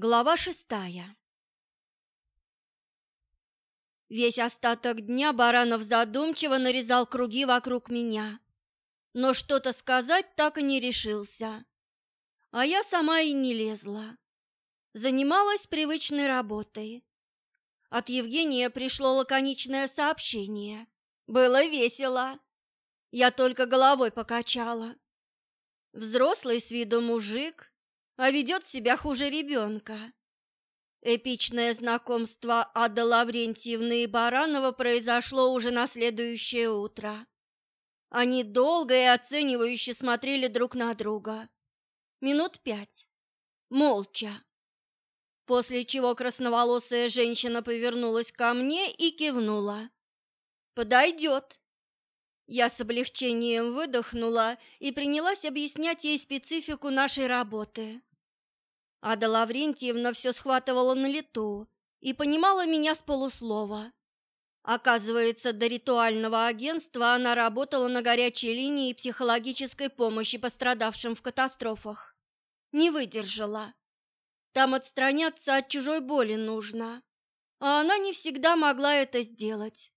Глава шестая Весь остаток дня Баранов задумчиво нарезал круги вокруг меня, но что-то сказать так и не решился. А я сама и не лезла. Занималась привычной работой. От Евгения пришло лаконичное сообщение. Было весело. Я только головой покачала. Взрослый с виду мужик, а ведет себя хуже ребенка. Эпичное знакомство Ады Лаврентьевны и Баранова произошло уже на следующее утро. Они долго и оценивающе смотрели друг на друга. Минут пять. Молча. После чего красноволосая женщина повернулась ко мне и кивнула. «Подойдет». Я с облегчением выдохнула и принялась объяснять ей специфику нашей работы. Ада Лаврентьевна все схватывала на лету и понимала меня с полуслова. Оказывается, до ритуального агентства она работала на горячей линии психологической помощи пострадавшим в катастрофах. Не выдержала. Там отстраняться от чужой боли нужно, а она не всегда могла это сделать.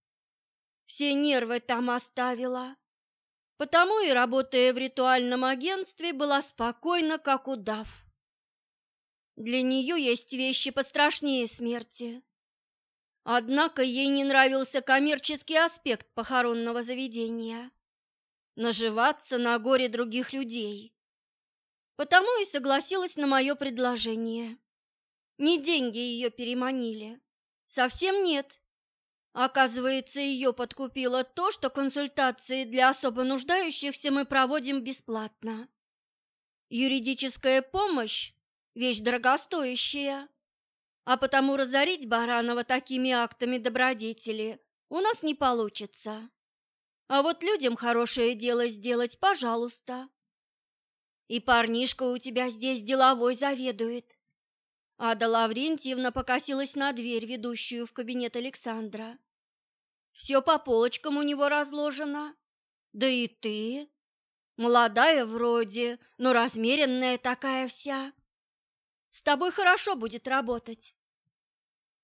Все нервы там оставила. Потому и, работая в ритуальном агентстве, была спокойна, как удав. Для нее есть вещи пострашнее смерти. Однако ей не нравился коммерческий аспект похоронного заведения. Наживаться на горе других людей. Потому и согласилась на мое предложение. Не деньги ее переманили. Совсем нет. Оказывается, ее подкупило то, что консультации для особо нуждающихся мы проводим бесплатно. Юридическая помощь вещь дорогостоящая, а потому разорить Баранова такими актами добродетели у нас не получится. А вот людям хорошее дело сделать, пожалуйста. И парнишка у тебя здесь деловой заведует. Ада Лаврентьевна покосилась на дверь, ведущую в кабинет Александра. Все по полочкам у него разложено. Да и ты. Молодая вроде, но размеренная такая вся. С тобой хорошо будет работать.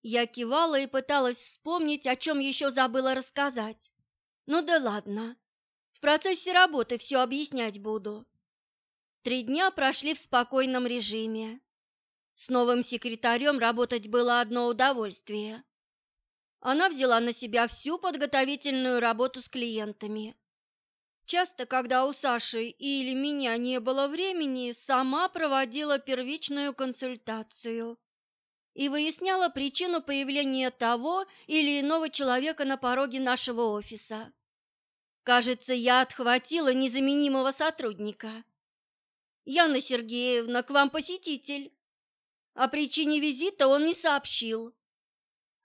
Я кивала и пыталась вспомнить, о чем еще забыла рассказать. Ну да ладно, в процессе работы все объяснять буду. Три дня прошли в спокойном режиме. С новым секретарем работать было одно удовольствие. Она взяла на себя всю подготовительную работу с клиентами. Часто, когда у Саши или меня не было времени, сама проводила первичную консультацию и выясняла причину появления того или иного человека на пороге нашего офиса. Кажется, я отхватила незаменимого сотрудника. Яна Сергеевна, к вам посетитель. О причине визита он не сообщил.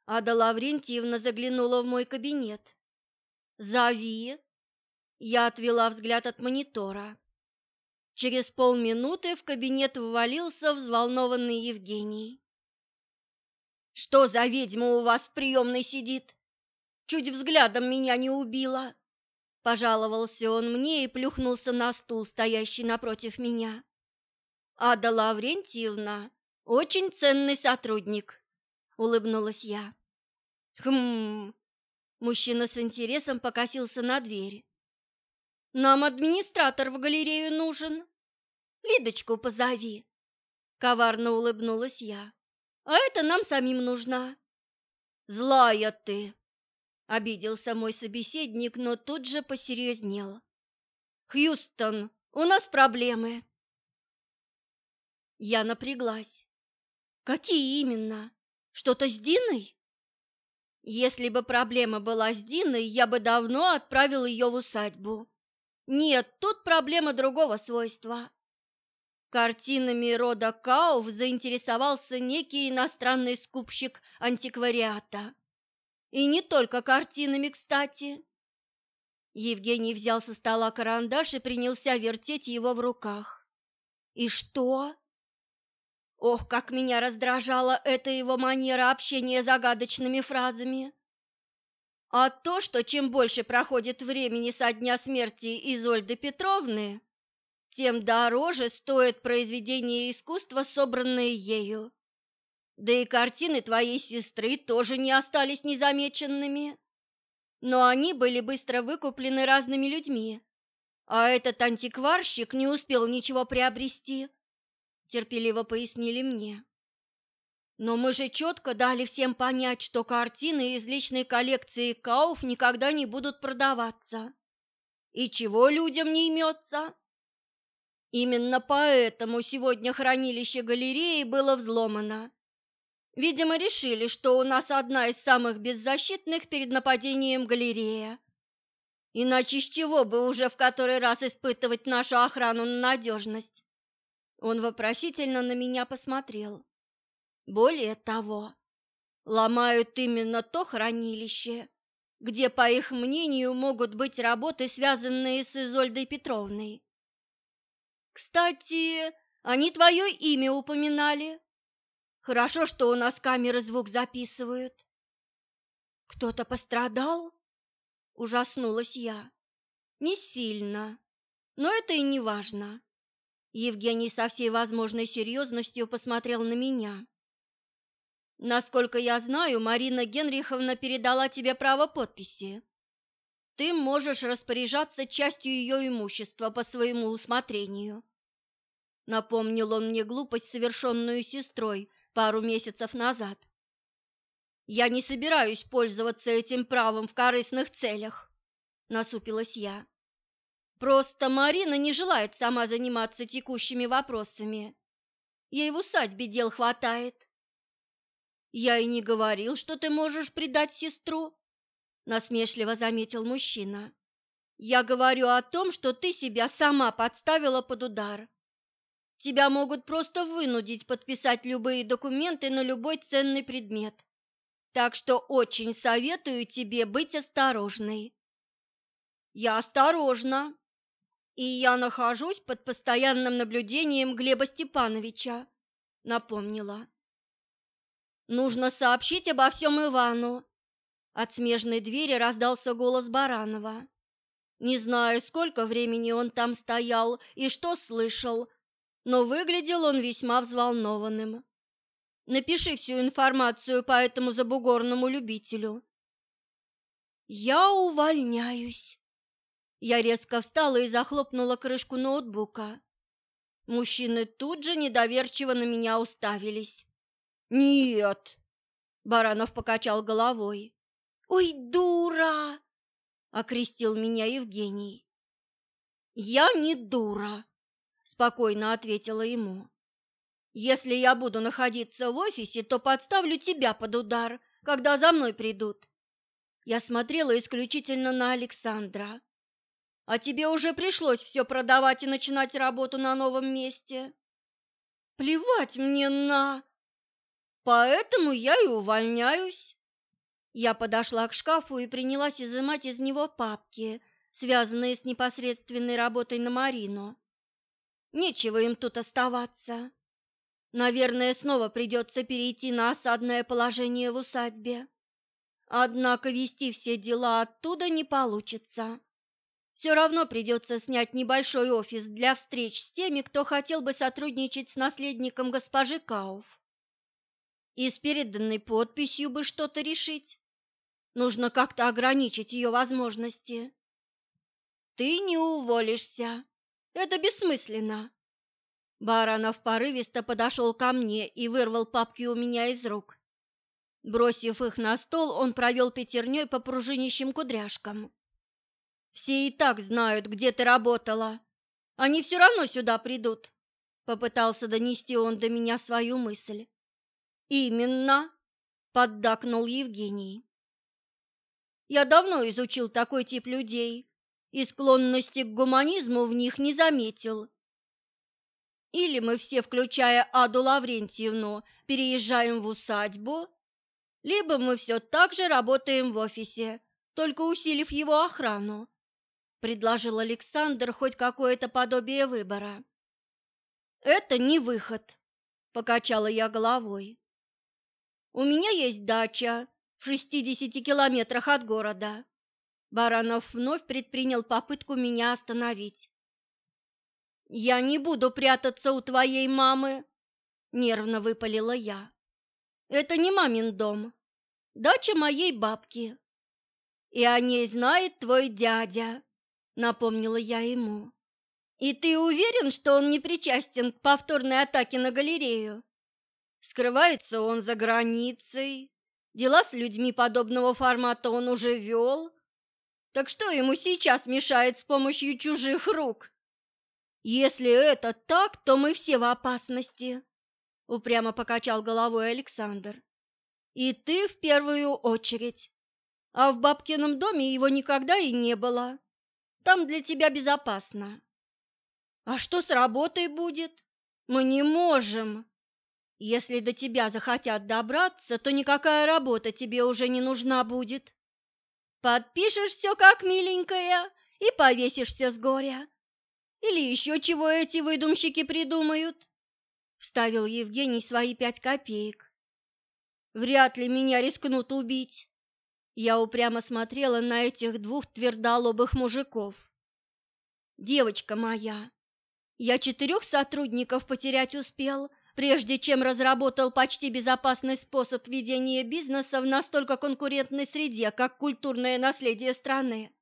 Ада Лаврентьевна заглянула в мой кабинет. «Зови», я отвела взгляд от монитора. Через полминуты в кабинет ввалился взволнованный Евгений. «Что за ведьма у вас в приемной сидит? Чуть взглядом меня не убила!» Пожаловался он мне и плюхнулся на стул, стоящий напротив меня. «Ада Лаврентьевна очень ценный сотрудник», — улыбнулась я. «Хм...» Мужчина с интересом покосился на дверь. Нам администратор в галерею нужен. Лидочку позови. Коварно улыбнулась я. А это нам самим нужна. Злая ты, обиделся мой собеседник, но тут же посерьезнел. Хьюстон, у нас проблемы. Я напряглась. Какие именно? Что-то с Диной? Если бы проблема была с Диной, я бы давно отправил ее в усадьбу. Нет, тут проблема другого свойства. Картинами рода Кауф заинтересовался некий иностранный скупщик антиквариата. И не только картинами, кстати. Евгений взял со стола карандаш и принялся вертеть его в руках. И что? Ох, как меня раздражала эта его манера общения загадочными фразами. А то, что чем больше проходит времени со дня смерти Изольды Петровны, тем дороже стоит произведение искусства, собранное ею. Да и картины твоей сестры тоже не остались незамеченными. Но они были быстро выкуплены разными людьми, а этот антикварщик не успел ничего приобрести, терпеливо пояснили мне. Но мы же четко дали всем понять, что картины из личной коллекции Кауф никогда не будут продаваться. И чего людям не имется? Именно поэтому сегодня хранилище галереи было взломано. Видимо, решили, что у нас одна из самых беззащитных перед нападением галерея. Иначе с чего бы уже в который раз испытывать нашу охрану на надежность? Он вопросительно на меня посмотрел. Более того, ломают именно то хранилище, где, по их мнению, могут быть работы, связанные с Изольдой Петровной. Кстати, они твое имя упоминали. Хорошо, что у нас камеры звук записывают. Кто-то пострадал? Ужаснулась я. Не сильно, но это и не важно. Евгений со всей возможной серьезностью посмотрел на меня. Насколько я знаю, Марина Генриховна передала тебе право подписи. Ты можешь распоряжаться частью ее имущества по своему усмотрению. Напомнил он мне глупость, совершенную сестрой пару месяцев назад. Я не собираюсь пользоваться этим правом в корыстных целях, насупилась я. Просто Марина не желает сама заниматься текущими вопросами. Ей в усадьбе дел хватает. Я и не говорил, что ты можешь предать сестру, насмешливо заметил мужчина. Я говорю о том, что ты себя сама подставила под удар. Тебя могут просто вынудить подписать любые документы на любой ценный предмет. Так что очень советую тебе быть осторожной. Я осторожна, и я нахожусь под постоянным наблюдением Глеба Степановича, напомнила. Нужно сообщить обо всем Ивану. От смежной двери раздался голос Баранова. Не знаю, сколько времени он там стоял и что слышал, но выглядел он весьма взволнованным. Напиши всю информацию по этому забугорному любителю. Я увольняюсь. Я резко встала и захлопнула крышку ноутбука. Мужчины тут же недоверчиво на меня уставились. «Нет!» — Баранов покачал головой. «Ой, дура!» — окрестил меня Евгений. «Я не дура!» — спокойно ответила ему. «Если я буду находиться в офисе, то подставлю тебя под удар, когда за мной придут». Я смотрела исключительно на Александра. А тебе уже пришлось все продавать и начинать работу на новом месте. Плевать мне на... Поэтому я и увольняюсь. Я подошла к шкафу и принялась изымать из него папки, связанные с непосредственной работой на Марину. Нечего им тут оставаться. Наверное, снова придется перейти на осадное положение в усадьбе. Однако вести все дела оттуда не получится. Все равно придется снять небольшой офис для встреч с теми, кто хотел бы сотрудничать с наследником госпожи Кауф. И с переданной подписью бы что-то решить. Нужно как-то ограничить ее возможности. Ты не уволишься. Это бессмысленно. Баранов порывисто подошел ко мне и вырвал папки у меня из рук. Бросив их на стол, он провел пятерней по пружинищим кудряшкам. Все и так знают, где ты работала. Они все равно сюда придут. Попытался донести он до меня свою мысль. Именно, поддакнул Евгений. Я давно изучил такой тип людей и склонности к гуманизму в них не заметил. Или мы все, включая Аду Лаврентьевну, переезжаем в усадьбу, либо мы все так же работаем в офисе, только усилив его охрану предложил Александр хоть какое-то подобие выбора. Это не выход, покачала я головой. У меня есть дача в шестидесяти километрах от города. Баранов вновь предпринял попытку меня остановить. Я не буду прятаться у твоей мамы, нервно выпалила я. Это не мамин дом. Дача моей бабки. И о ней знает твой дядя, напомнила я ему. И ты уверен, что он не причастен к повторной атаке на галерею? Скрывается он за границей. Дела с людьми подобного формата он уже вел. Так что ему сейчас мешает с помощью чужих рук? Если это так, то мы все в опасности, упрямо покачал головой Александр. И ты в первую очередь. А в бабкином доме его никогда и не было. Там для тебя безопасно. А что с работой будет? Мы не можем. Если до тебя захотят добраться, то никакая работа тебе уже не нужна будет. Подпишешь все как миленькая и повесишься с горя. Или еще чего эти выдумщики придумают? Вставил Евгений свои пять копеек. Вряд ли меня рискнут убить. Я упрямо смотрела на этих двух твердолобых мужиков. Девочка моя, я четырех сотрудников потерять успел, прежде чем разработал почти безопасный способ ведения бизнеса в настолько конкурентной среде, как культурное наследие страны.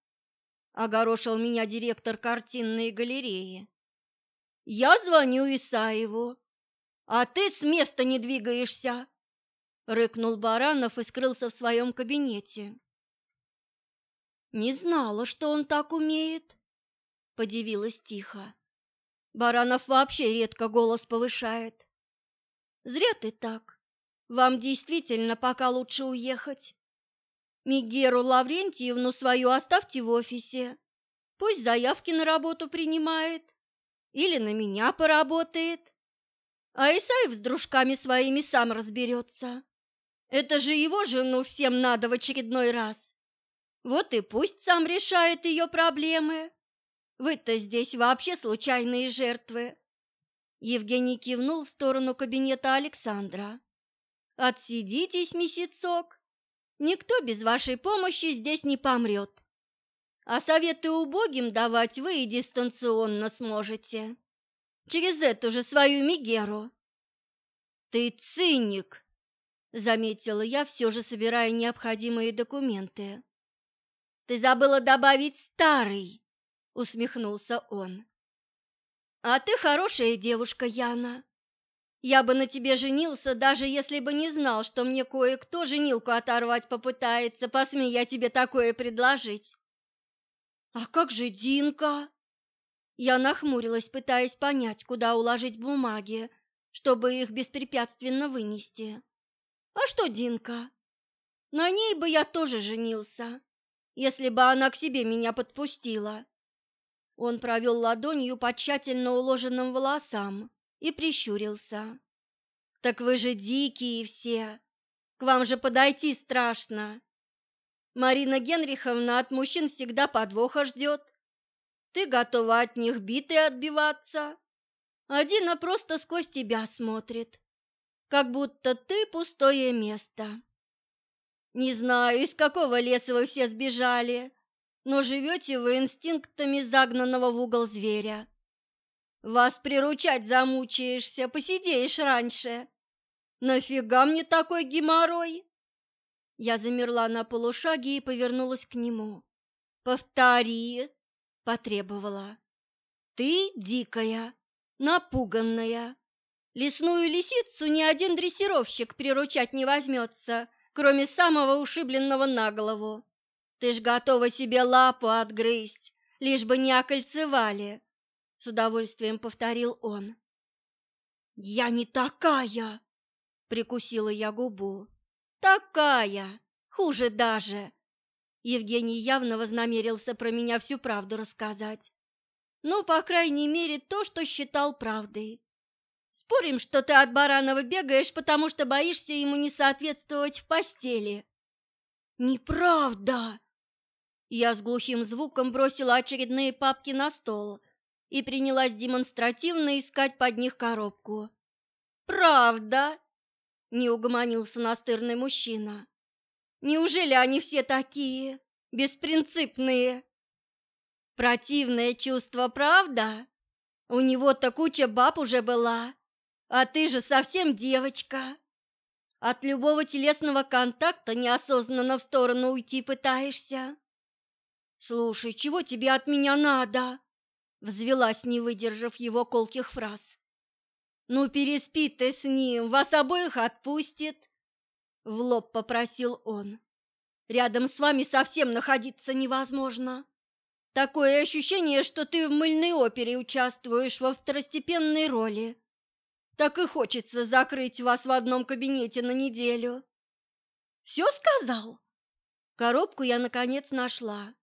Огорошил меня директор картинной галереи. Я звоню Исаеву, а ты с места не двигаешься, рыкнул Баранов и скрылся в своем кабинете. Не знала, что он так умеет, подивилась тихо. Баранов вообще редко голос повышает. Зря ты так. Вам действительно пока лучше уехать. Мигеру Лаврентьевну свою оставьте в офисе. Пусть заявки на работу принимает. Или на меня поработает. А Исаев с дружками своими сам разберется. Это же его жену всем надо в очередной раз. Вот и пусть сам решает ее проблемы. Вы-то здесь вообще случайные жертвы. Евгений кивнул в сторону кабинета Александра. Отсидитесь месяцок. Никто без вашей помощи здесь не помрет. А советы убогим давать вы и дистанционно сможете. Через эту же свою Мигеру. Ты циник, заметила я, все же собирая необходимые документы. Ты забыла добавить старый усмехнулся он. А ты хорошая девушка, Яна. Я бы на тебе женился, даже если бы не знал, что мне кое-кто женилку оторвать попытается, посмей я тебе такое предложить. А как же Динка? Я нахмурилась, пытаясь понять, куда уложить бумаги, чтобы их беспрепятственно вынести. А что Динка? На ней бы я тоже женился, если бы она к себе меня подпустила. Он провел ладонью по тщательно уложенным волосам и прищурился. «Так вы же дикие все! К вам же подойти страшно! Марина Генриховна от мужчин всегда подвоха ждет. Ты готова от них битой отбиваться. Одина просто сквозь тебя смотрит, как будто ты пустое место. Не знаю, из какого леса вы все сбежали, но живете вы инстинктами загнанного в угол зверя. Вас приручать замучаешься, посидеешь раньше. Нафига мне такой геморрой? Я замерла на полушаге и повернулась к нему. Повтори, потребовала. Ты дикая, напуганная. Лесную лисицу ни один дрессировщик приручать не возьмется, кроме самого ушибленного на голову. Ты ж готова себе лапу отгрызть, лишь бы не окольцевали, с удовольствием повторил он. Я не такая, прикусила я губу. Такая, хуже даже. Евгений явно вознамерился про меня всю правду рассказать. Ну, по крайней мере, то, что считал правдой. Спорим, что ты от Баранова бегаешь, потому что боишься ему не соответствовать в постели. Неправда, я с глухим звуком бросила очередные папки на стол и принялась демонстративно искать под них коробку. «Правда?» – не угомонился настырный мужчина. «Неужели они все такие, беспринципные?» «Противное чувство, правда? У него-то куча баб уже была, а ты же совсем девочка. От любого телесного контакта неосознанно в сторону уйти пытаешься. Слушай, чего тебе от меня надо? Взвелась, не выдержав его колких фраз. Ну, переспи ты с ним, вас обоих отпустит. В лоб попросил он. Рядом с вами совсем находиться невозможно. Такое ощущение, что ты в мыльной опере участвуешь во второстепенной роли. Так и хочется закрыть вас в одном кабинете на неделю. Все сказал? Коробку я наконец нашла.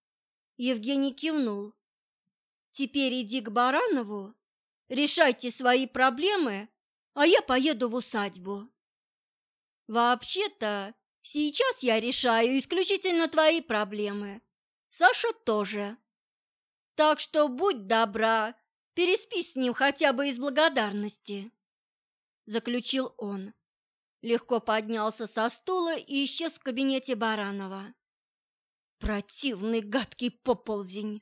Евгений кивнул. Теперь иди к Баранову, решайте свои проблемы, а я поеду в усадьбу. Вообще-то, сейчас я решаю исключительно твои проблемы. Саша тоже. Так что будь добра, переспи с ним хотя бы из благодарности заключил он. Легко поднялся со стула и исчез в кабинете Баранова. Противный гадкий поползень,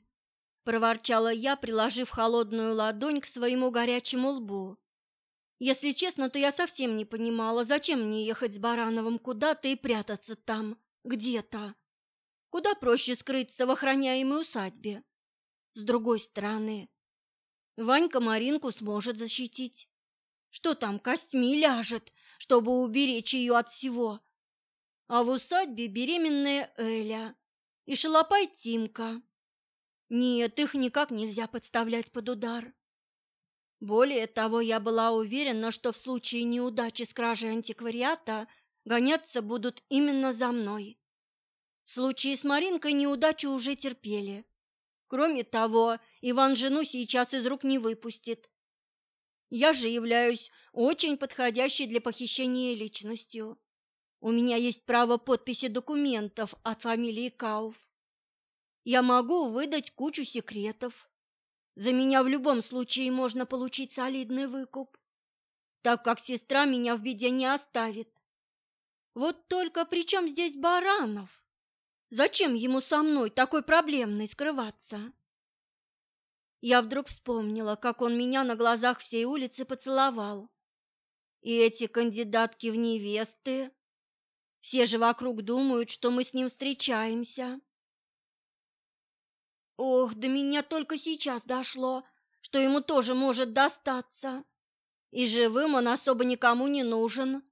проворчала я, приложив холодную ладонь к своему горячему лбу. Если честно, то я совсем не понимала, зачем мне ехать с Барановым куда-то и прятаться там, где-то. Куда проще скрыться в охраняемой усадьбе. С другой стороны, Ванька Маринку сможет защитить что там костьми ляжет, чтобы уберечь ее от всего. А в усадьбе беременная Эля и шалопай Тимка. Нет, их никак нельзя подставлять под удар. Более того, я была уверена, что в случае неудачи с кражей антиквариата гоняться будут именно за мной. В случае с Маринкой неудачу уже терпели. Кроме того, Иван жену сейчас из рук не выпустит, я же являюсь очень подходящей для похищения личностью. У меня есть право подписи документов от фамилии Кауф. Я могу выдать кучу секретов. За меня в любом случае можно получить солидный выкуп, так как сестра меня в беде не оставит. Вот только при чем здесь Баранов? Зачем ему со мной такой проблемной скрываться? Я вдруг вспомнила, как он меня на глазах всей улицы поцеловал. И эти кандидатки в невесты, все же вокруг думают, что мы с ним встречаемся. Ох, до меня только сейчас дошло, что ему тоже может достаться. И живым он особо никому не нужен.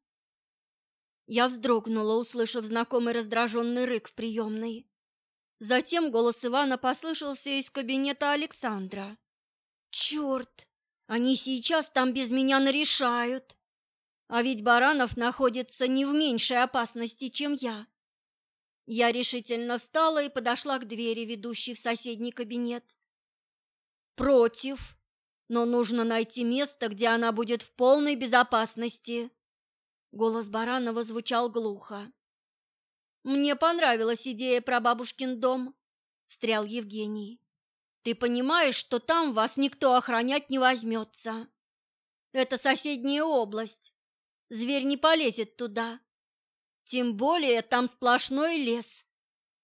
Я вздрогнула, услышав знакомый раздраженный рык в приемной. Затем голос Ивана послышался из кабинета Александра. «Черт! Они сейчас там без меня нарешают! А ведь Баранов находится не в меньшей опасности, чем я!» Я решительно встала и подошла к двери, ведущей в соседний кабинет. «Против, но нужно найти место, где она будет в полной безопасности!» Голос Баранова звучал глухо. Мне понравилась идея про бабушкин дом, встрял Евгений. Ты понимаешь, что там вас никто охранять не возьмется. Это соседняя область. Зверь не полезет туда. Тем более там сплошной лес.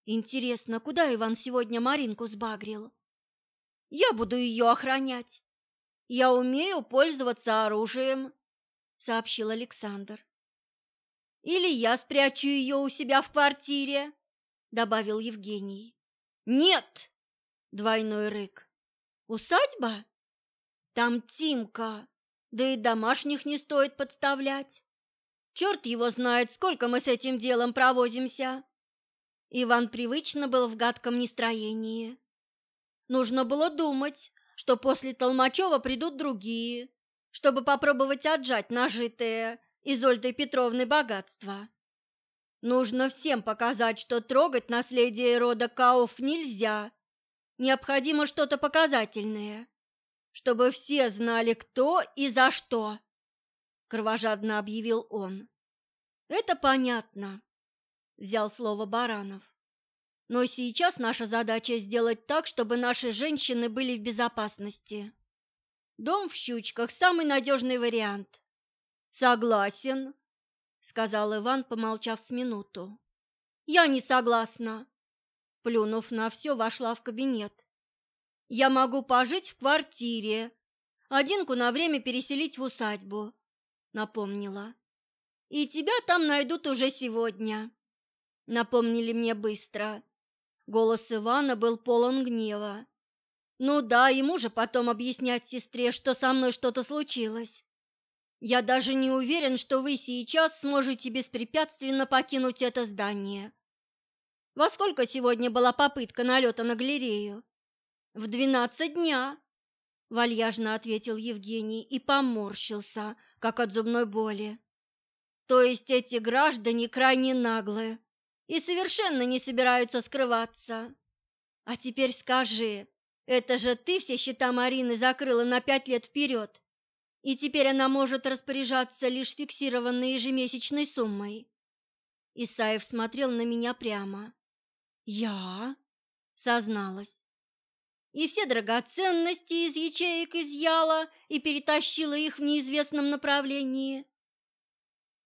Интересно, куда Иван сегодня Маринку сбагрил? Я буду ее охранять. Я умею пользоваться оружием, сообщил Александр. Или я спрячу ее у себя в квартире, добавил Евгений. Нет, двойной рык. Усадьба? Там Тимка, да и домашних не стоит подставлять. Черт его знает, сколько мы с этим делом провозимся. Иван привычно был в гадком настроении. Нужно было думать, что после Толмачева придут другие, чтобы попробовать отжать нажитое Изольды Петровны богатства. Нужно всем показать, что трогать наследие рода Кауф нельзя. Необходимо что-то показательное, чтобы все знали, кто и за что, кровожадно объявил он. Это понятно, взял слово Баранов. Но сейчас наша задача сделать так, чтобы наши женщины были в безопасности. Дом в Щучках – самый надежный вариант. Согласен, сказал Иван, помолчав с минуту. Я не согласна. Плюнув на все, вошла в кабинет. Я могу пожить в квартире, Одинку на время переселить в усадьбу, напомнила. и тебя там найдут уже сегодня», — напомнили мне быстро. Голос Ивана был полон гнева. «Ну да, ему же потом объяснять сестре, что со мной что-то случилось. Я даже не уверен, что вы сейчас сможете беспрепятственно покинуть это здание. Во сколько сегодня была попытка налета на галерею? В двенадцать дня, вальяжно ответил Евгений и поморщился, как от зубной боли. То есть эти граждане крайне наглые и совершенно не собираются скрываться. А теперь скажи, это же ты все счета Марины закрыла на пять лет вперед и теперь она может распоряжаться лишь фиксированной ежемесячной суммой. Исаев смотрел на меня прямо. «Я?» — созналась. И все драгоценности из ячеек изъяла и перетащила их в неизвестном направлении.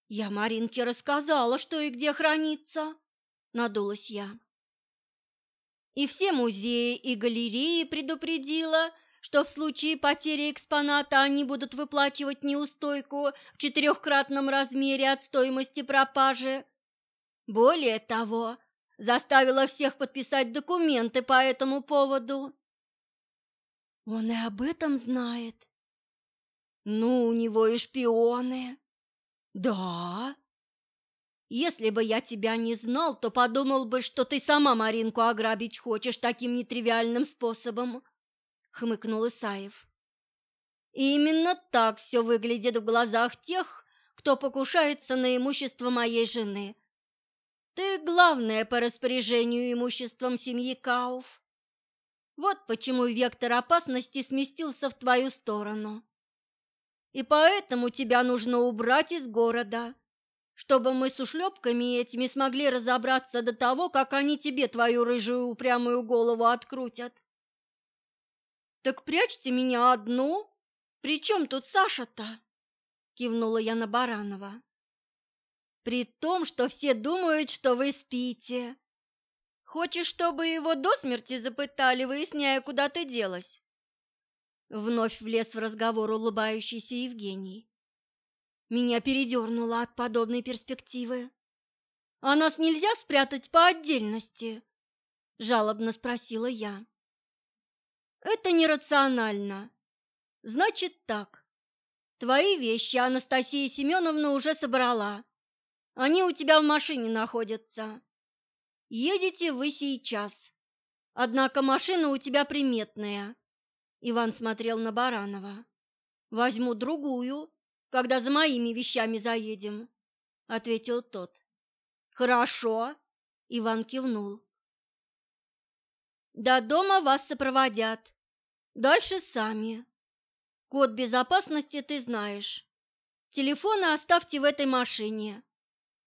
«Я Маринке рассказала, что и где хранится», — надулась я. «И все музеи и галереи предупредила, что в случае потери экспоната они будут выплачивать неустойку в четырехкратном размере от стоимости пропажи. Более того, заставила всех подписать документы по этому поводу. Он и об этом знает. Ну, у него и шпионы. Да. Если бы я тебя не знал, то подумал бы, что ты сама Маринку ограбить хочешь таким нетривиальным способом хмыкнул Исаев. Именно так все выглядит в глазах тех, кто покушается на имущество моей жены. Ты главная по распоряжению имуществом семьи Кауф. Вот почему вектор опасности сместился в твою сторону. И поэтому тебя нужно убрать из города, чтобы мы с ушлепками этими смогли разобраться до того, как они тебе твою рыжую упрямую голову открутят. «Так прячьте меня одну! При чем тут Саша-то?» — кивнула я на Баранова. «При том, что все думают, что вы спите. Хочешь, чтобы его до смерти запытали, выясняя, куда ты делась?» Вновь влез в разговор улыбающийся Евгений. Меня передернуло от подобной перспективы. «А нас нельзя спрятать по отдельности?» — жалобно спросила я. Это нерационально. Значит так. Твои вещи Анастасия Семеновна уже собрала. Они у тебя в машине находятся. Едете вы сейчас. Однако машина у тебя приметная. Иван смотрел на Баранова. Возьму другую, когда за моими вещами заедем, ответил тот. Хорошо, Иван кивнул. До дома вас сопроводят. Дальше сами. Код безопасности ты знаешь. Телефоны оставьте в этой машине.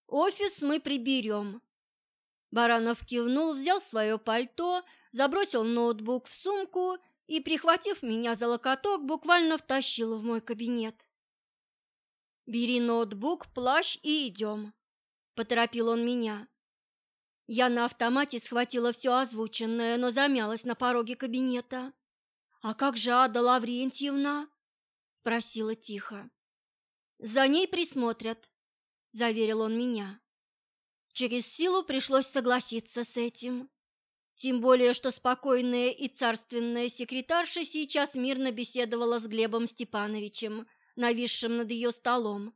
Офис мы приберем. Баранов кивнул, взял свое пальто, забросил ноутбук в сумку и, прихватив меня за локоток, буквально втащил в мой кабинет. «Бери ноутбук, плащ и идем», — поторопил он меня. Я на автомате схватила все озвученное, но замялась на пороге кабинета. «А как же Ада Лаврентьевна?» — спросила тихо. «За ней присмотрят», — заверил он меня. Через силу пришлось согласиться с этим. Тем более, что спокойная и царственная секретарша сейчас мирно беседовала с Глебом Степановичем, нависшим над ее столом.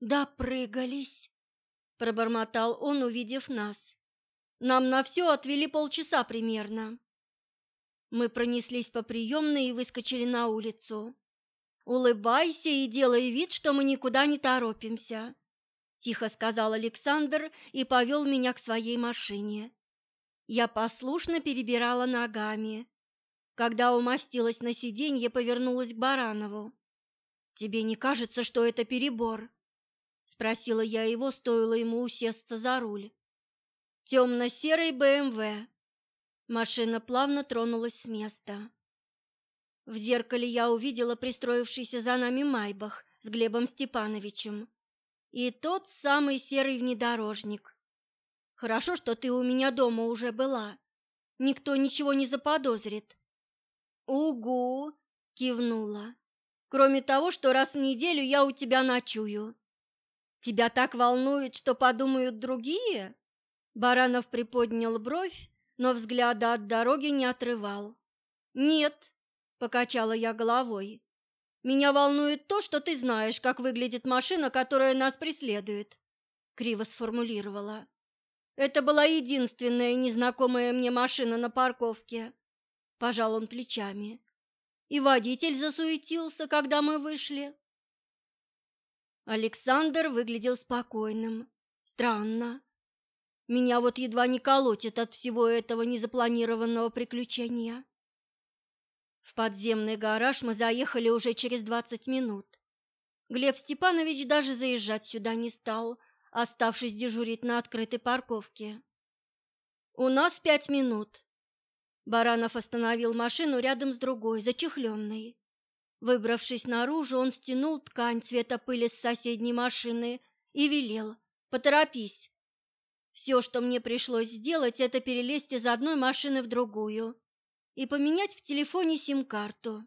«Допрыгались!» — пробормотал он, увидев нас. «Нам на все отвели полчаса примерно». Мы пронеслись по приемной и выскочили на улицу. «Улыбайся и делай вид, что мы никуда не торопимся», – тихо сказал Александр и повел меня к своей машине. Я послушно перебирала ногами. Когда умостилась на сиденье, повернулась к Баранову. «Тебе не кажется, что это перебор?» – спросила я его, стоило ему усесться за руль. «Темно-серый БМВ», Машина плавно тронулась с места. В зеркале я увидела пристроившийся за нами Майбах с Глебом Степановичем и тот самый серый внедорожник. Хорошо, что ты у меня дома уже была. Никто ничего не заподозрит. Угу, кивнула. Кроме того, что раз в неделю я у тебя ночую. Тебя так волнует, что подумают другие? Баранов приподнял бровь, но взгляда от дороги не отрывал. Нет, покачала я головой. Меня волнует то, что ты знаешь, как выглядит машина, которая нас преследует, криво сформулировала. Это была единственная незнакомая мне машина на парковке. Пожал он плечами. И водитель засуетился, когда мы вышли. Александр выглядел спокойным. Странно. Меня вот едва не колотит от всего этого незапланированного приключения. В подземный гараж мы заехали уже через двадцать минут. Глеб Степанович даже заезжать сюда не стал, оставшись дежурить на открытой парковке. «У нас пять минут». Баранов остановил машину рядом с другой, зачехленной. Выбравшись наружу, он стянул ткань цвета пыли с соседней машины и велел «Поторопись». Все, что мне пришлось сделать, это перелезть из одной машины в другую и поменять в телефоне сим-карту.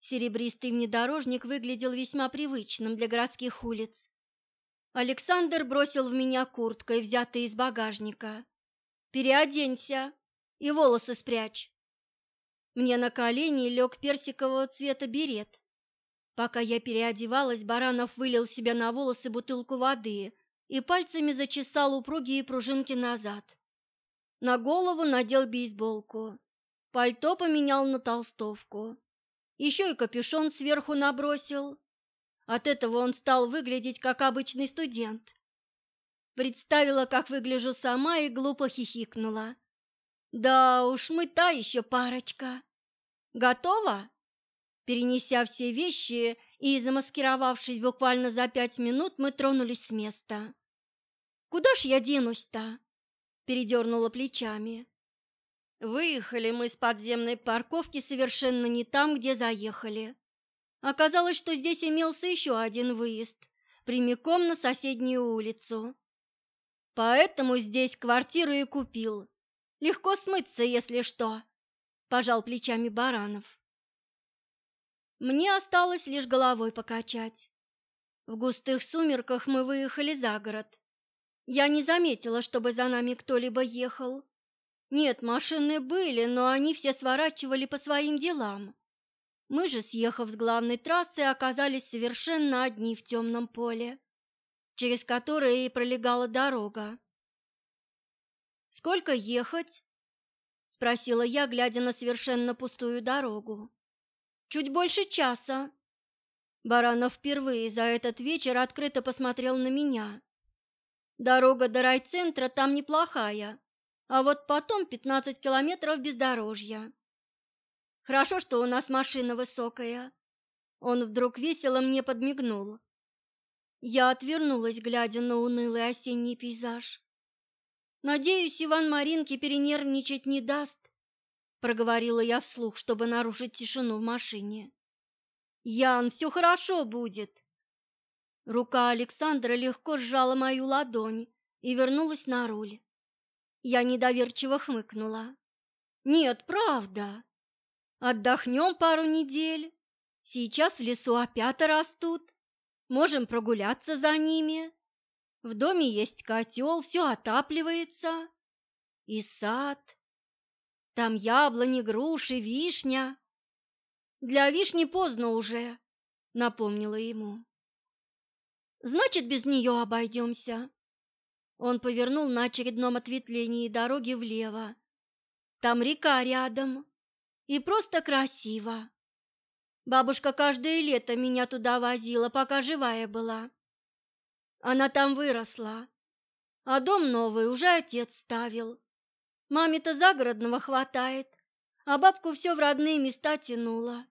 Серебристый внедорожник выглядел весьма привычным для городских улиц. Александр бросил в меня курткой, взятой из багажника. «Переоденься и волосы спрячь». Мне на колени лег персикового цвета берет. Пока я переодевалась, Баранов вылил себе на волосы бутылку воды и пальцами зачесал упругие пружинки назад. На голову надел бейсболку, пальто поменял на толстовку, еще и капюшон сверху набросил. От этого он стал выглядеть как обычный студент. Представила, как выгляжу сама, и глупо хихикнула. Да уж, мы та еще парочка. Готова? Перенеся все вещи и замаскировавшись буквально за пять минут, мы тронулись с места. Куда ж я денусь-то? Передернула плечами. Выехали мы с подземной парковки совершенно не там, где заехали. Оказалось, что здесь имелся еще один выезд, прямиком на соседнюю улицу. Поэтому здесь квартиру и купил. Легко смыться, если что, пожал плечами Баранов. Мне осталось лишь головой покачать. В густых сумерках мы выехали за город. Я не заметила, чтобы за нами кто-либо ехал. Нет, машины были, но они все сворачивали по своим делам. Мы же, съехав с главной трассы, оказались совершенно одни в темном поле, через которое и пролегала дорога. «Сколько ехать?» — спросила я, глядя на совершенно пустую дорогу. «Чуть больше часа». Баранов впервые за этот вечер открыто посмотрел на меня. «Дорога до райцентра там неплохая, а вот потом пятнадцать километров бездорожья. Хорошо, что у нас машина высокая». Он вдруг весело мне подмигнул. Я отвернулась, глядя на унылый осенний пейзаж. Надеюсь, Иван Маринке перенервничать не даст, проговорила я вслух, чтобы нарушить тишину в машине. Ян, все хорошо будет. Рука Александра легко сжала мою ладонь и вернулась на руль. Я недоверчиво хмыкнула. Нет, правда. Отдохнем пару недель. Сейчас в лесу опята растут. Можем прогуляться за ними. В доме есть котел, все отапливается. И сад. Там яблони, груши, вишня. Для вишни поздно уже, напомнила ему. Значит, без нее обойдемся. Он повернул на очередном ответвлении дороги влево. Там река рядом. И просто красиво. Бабушка каждое лето меня туда возила, пока живая была. Она там выросла, а дом новый уже отец ставил. Маме-то загородного хватает, а бабку все в родные места тянула.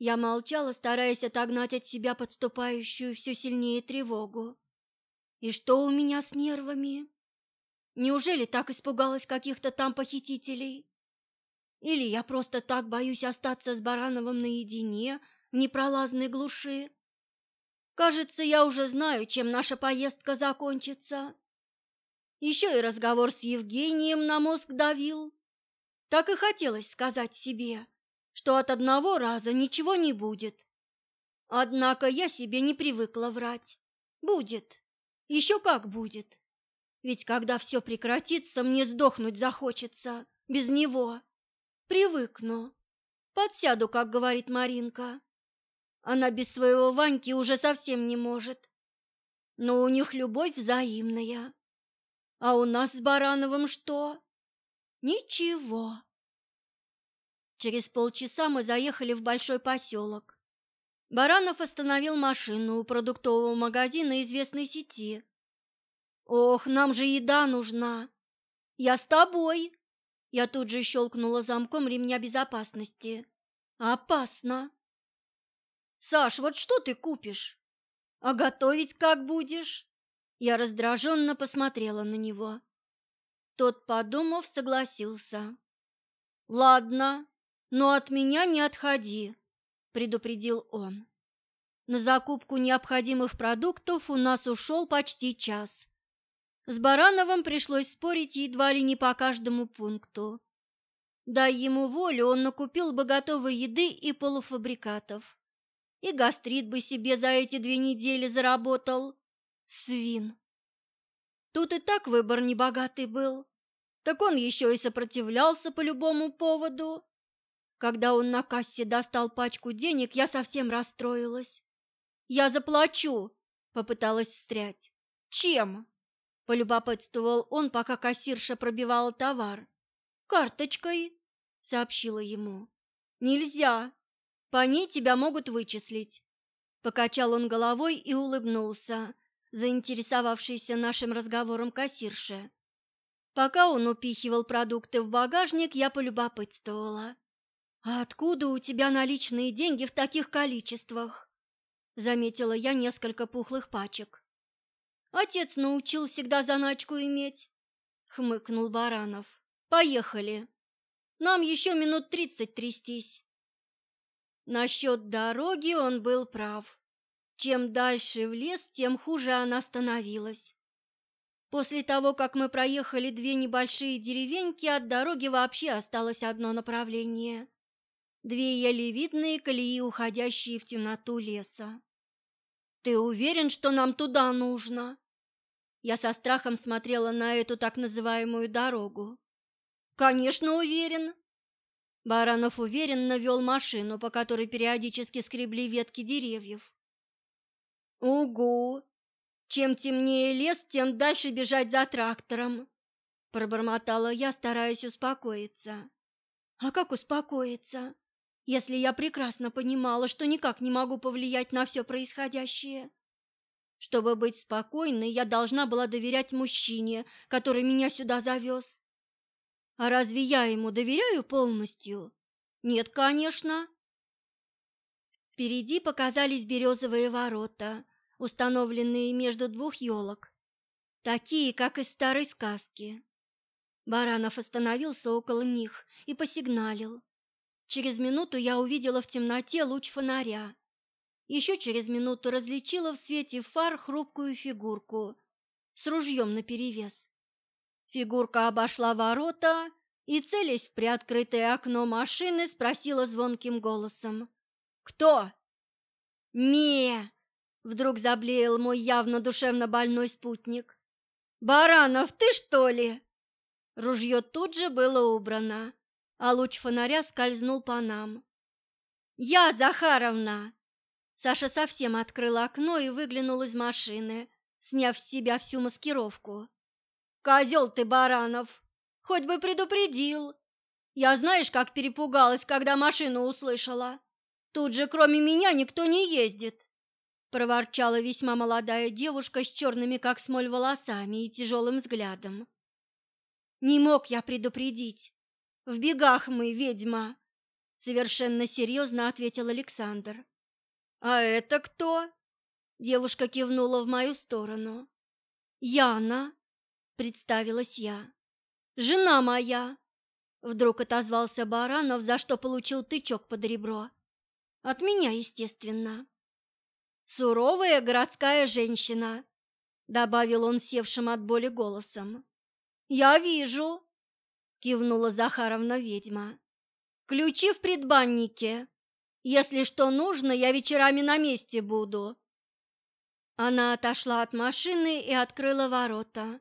Я молчала, стараясь отогнать от себя подступающую все сильнее тревогу. И что у меня с нервами? Неужели так испугалась каких-то там похитителей? Или я просто так боюсь остаться с Барановым наедине в непролазной глуши? Кажется, я уже знаю, чем наша поездка закончится. Еще и разговор с Евгением на мозг давил. Так и хотелось сказать себе, что от одного раза ничего не будет. Однако я себе не привыкла врать. Будет. Еще как будет. Ведь когда все прекратится, мне сдохнуть захочется. Без него. Привыкну. Подсяду, как говорит Маринка. Она без своего Ваньки уже совсем не может. Но у них любовь взаимная. А у нас с Барановым что? Ничего. Через полчаса мы заехали в большой поселок. Баранов остановил машину у продуктового магазина известной сети. «Ох, нам же еда нужна!» «Я с тобой!» Я тут же щелкнула замком ремня безопасности. «Опасно!» «Саш, вот что ты купишь? А готовить как будешь?» Я раздраженно посмотрела на него. Тот, подумав, согласился. «Ладно, но от меня не отходи», — предупредил он. На закупку необходимых продуктов у нас ушел почти час. С Барановым пришлось спорить едва ли не по каждому пункту. Дай ему волю, он накупил бы готовой еды и полуфабрикатов. И гастрит бы себе за эти две недели заработал. Свин. Тут и так выбор небогатый был. Так он еще и сопротивлялся по любому поводу. Когда он на кассе достал пачку денег, я совсем расстроилась. «Я заплачу!» — попыталась встрять. «Чем?» — полюбопытствовал он, пока кассирша пробивала товар. «Карточкой», — сообщила ему. «Нельзя. По ней тебя могут вычислить». Покачал он головой и улыбнулся, заинтересовавшийся нашим разговором кассирше. Пока он упихивал продукты в багажник, я полюбопытствовала. «А откуда у тебя наличные деньги в таких количествах?» Заметила я несколько пухлых пачек. «Отец научил всегда заначку иметь», — хмыкнул Баранов. «Поехали. Нам еще минут тридцать трястись». Насчет дороги он был прав. Чем дальше в лес, тем хуже она становилась. После того, как мы проехали две небольшие деревеньки, от дороги вообще осталось одно направление. Две еле видные колеи, уходящие в темноту леса. «Ты уверен, что нам туда нужно?» Я со страхом смотрела на эту так называемую дорогу. «Конечно, уверен!» Баранов уверенно вел машину, по которой периодически скребли ветки деревьев. «Угу! Чем темнее лес, тем дальше бежать за трактором!» Пробормотала я, стараясь успокоиться. «А как успокоиться, если я прекрасно понимала, что никак не могу повлиять на все происходящее?» Чтобы быть спокойной, я должна была доверять мужчине, который меня сюда завез. А разве я ему доверяю полностью? Нет, конечно. Впереди показались березовые ворота, установленные между двух елок, такие, как из старой сказки. Баранов остановился около них и посигналил. Через минуту я увидела в темноте луч фонаря. Еще через минуту различила в свете фар хрупкую фигурку с ружьем наперевес. Фигурка обошла ворота и, целясь в приоткрытое окно машины, спросила звонким голосом. «Кто?» «Ме!» Вдруг заблеял мой явно душевно больной спутник. «Баранов, ты что ли?» Ружье тут же было убрано, а луч фонаря скользнул по нам. «Я, Захаровна!» Саша совсем открыл окно и выглянул из машины, сняв с себя всю маскировку. «Козел ты, Баранов! Хоть бы предупредил! Я знаешь, как перепугалась, когда машину услышала? Тут же кроме меня никто не ездит!» проворчала весьма молодая девушка с черными, как смоль, волосами и тяжелым взглядом. «Не мог я предупредить. В бегах мы, ведьма!» Совершенно серьезно ответил Александр. «А это кто?» Девушка кивнула в мою сторону. «Яна», — представилась я. «Жена моя», — вдруг отозвался Баранов, за что получил тычок под ребро. «От меня, естественно». Суровая городская женщина, добавил он севшим от боли голосом. Я вижу, кивнула Захаровна ведьма. Ключи в предбаннике. Если что нужно, я вечерами на месте буду. Она отошла от машины и открыла ворота.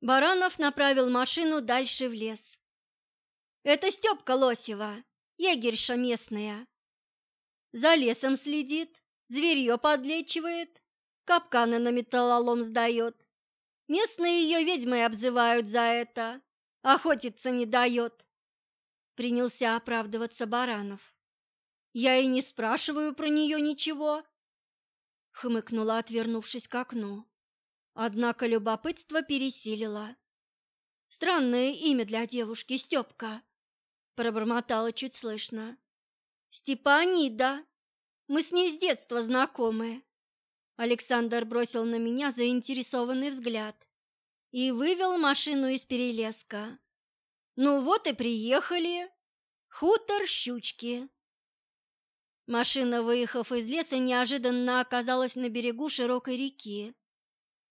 Баранов направил машину дальше в лес. «Это Степка Лосева, егерша местная. За лесом следит, зверье подлечивает, капканы на металлолом сдает. Местные ее ведьмой обзывают за это, охотиться не дает». Принялся оправдываться Баранов. «Я и не спрашиваю про нее ничего», хмыкнула, отвернувшись к окну. Однако любопытство пересилило. Странное имя для девушки Степка, пробормотала чуть слышно. Степанида. Мы с ней с детства знакомы. Александр бросил на меня заинтересованный взгляд и вывел машину из перелеска. Ну вот и приехали. Хутор Щучки. Машина, выехав из леса, неожиданно оказалась на берегу широкой реки.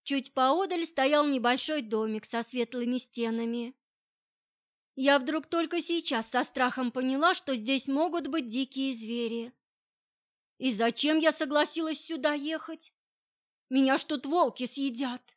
Чуть поодаль стоял небольшой домик со светлыми стенами. Я вдруг только сейчас со страхом поняла, что здесь могут быть дикие звери. И зачем я согласилась сюда ехать? Меня ж тут волки съедят.